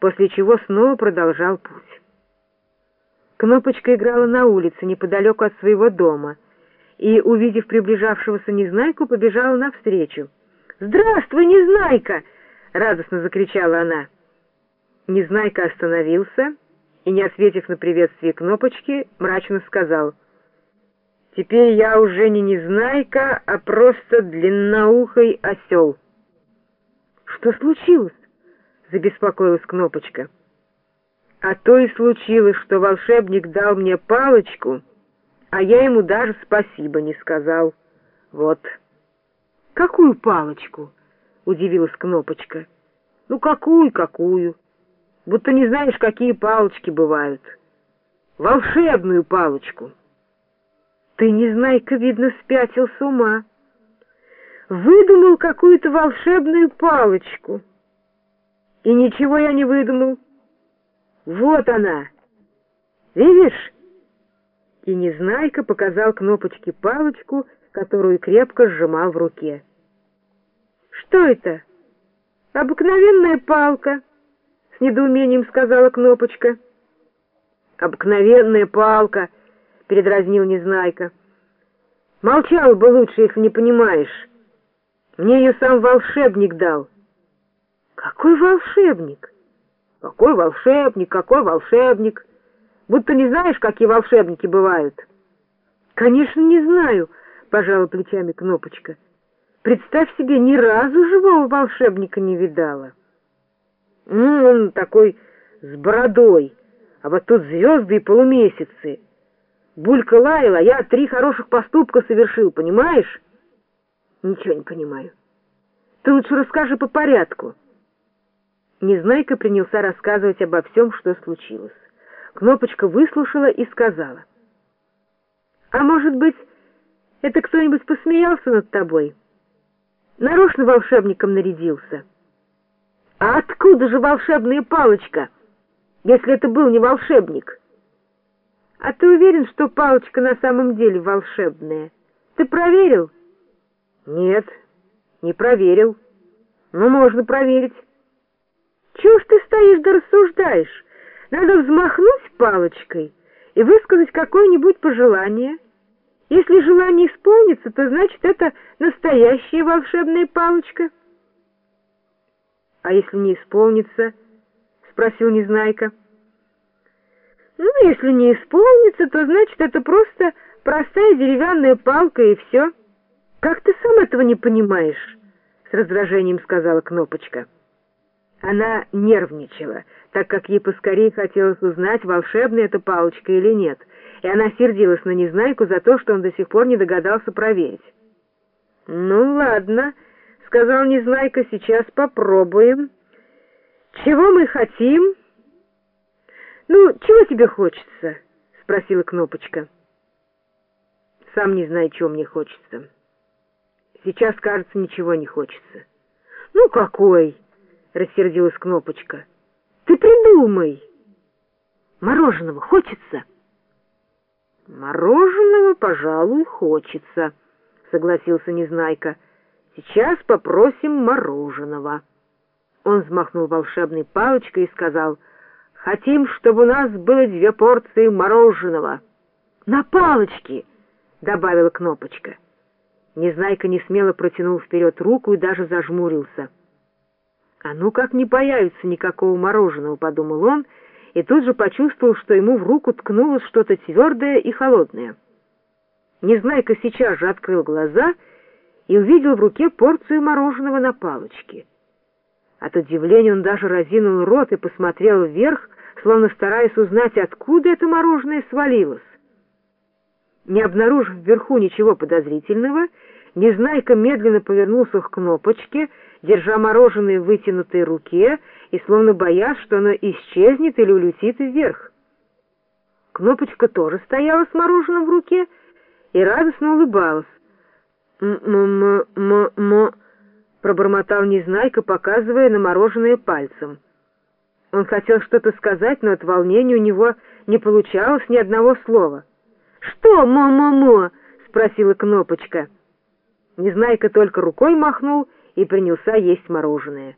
после чего снова продолжал путь. Кнопочка играла на улице, неподалеку от своего дома, и, увидев приближавшегося Незнайку, побежала навстречу. «Здравствуй, Незнайка!» — радостно закричала она. Незнайка остановился и, не ответив на приветствие Кнопочки, мрачно сказал, «Теперь я уже не Незнайка, а просто длинноухий осел». «Что случилось?» — забеспокоилась Кнопочка. А то и случилось, что волшебник дал мне палочку, а я ему даже спасибо не сказал. Вот. Какую палочку? Удивилась Кнопочка. Ну, какую, какую? Будто не знаешь, какие палочки бывают. Волшебную палочку. Ты, Незнайка, видно, спятил с ума. Выдумал какую-то волшебную палочку. И ничего я не выдумал. Вот она! Видишь?» И Незнайка показал кнопочке палочку, которую крепко сжимал в руке. «Что это?» «Обыкновенная палка», — с недоумением сказала кнопочка. «Обыкновенная палка», — передразнил Незнайка. «Молчал бы лучше, если не понимаешь. Мне ее сам волшебник дал». «Какой волшебник?» Какой волшебник, какой волшебник! Будто не знаешь, какие волшебники бывают. Конечно, не знаю, пожала плечами Кнопочка. Представь себе, ни разу живого волшебника не видала. Ну, он такой с бородой, а вот тут звезды и полумесяцы. Булька лаяла, я три хороших поступка совершил, понимаешь? Ничего не понимаю. Ты лучше расскажи по порядку. Незнайка принялся рассказывать обо всем, что случилось. Кнопочка выслушала и сказала. «А может быть, это кто-нибудь посмеялся над тобой? Нарочно волшебником нарядился?» «А откуда же волшебная палочка, если это был не волшебник?» «А ты уверен, что палочка на самом деле волшебная? Ты проверил?» «Нет, не проверил. Но можно проверить». Ты рассуждаешь? Надо взмахнуть палочкой и высказать какое-нибудь пожелание. Если желание исполнится, то значит это настоящая волшебная палочка. — А если не исполнится? — спросил Незнайка. — Ну, если не исполнится, то значит это просто простая деревянная палка и все. — Как ты сам этого не понимаешь? — с раздражением сказала Кнопочка. — она нервничала, так как ей поскорее хотелось узнать, волшебная эта палочка или нет, и она сердилась на Незнайку за то, что он до сих пор не догадался проверить. «Ну, ладно», — сказал Незнайка, — «сейчас попробуем. Чего мы хотим?» «Ну, чего тебе хочется?» — спросила Кнопочка. «Сам не знаю, чего мне хочется. Сейчас, кажется, ничего не хочется». «Ну, какой?» Рассердилась Кнопочка. Ты придумай. Мороженого хочется? Мороженого, пожалуй, хочется, согласился Незнайка. Сейчас попросим мороженого. Он взмахнул волшебной палочкой и сказал, «Хотим, чтобы у нас было две порции мороженого». «На палочке!» — добавила Кнопочка. Незнайка несмело протянул вперед руку и даже зажмурился. «А ну как не появится никакого мороженого», — подумал он, и тут же почувствовал, что ему в руку ткнулось что-то твердое и холодное. Незнайка сейчас же открыл глаза и увидел в руке порцию мороженого на палочке. От удивления он даже разинул рот и посмотрел вверх, словно стараясь узнать, откуда это мороженое свалилось. Не обнаружив вверху ничего подозрительного, Незнайка медленно повернулся к кнопочке, держа мороженое в вытянутой руке и словно боясь, что оно исчезнет или улетит вверх. Кнопочка тоже стояла с мороженым в руке и радостно улыбалась. «М-м-м-м-м», пробормотал Незнайка, показывая на мороженое пальцем. Он хотел что-то сказать, но от волнения у него не получалось ни одного слова. «Что, мо-мо-мо?» — спросила Кнопочка. Незнайка только рукой махнул и принялся есть мороженое.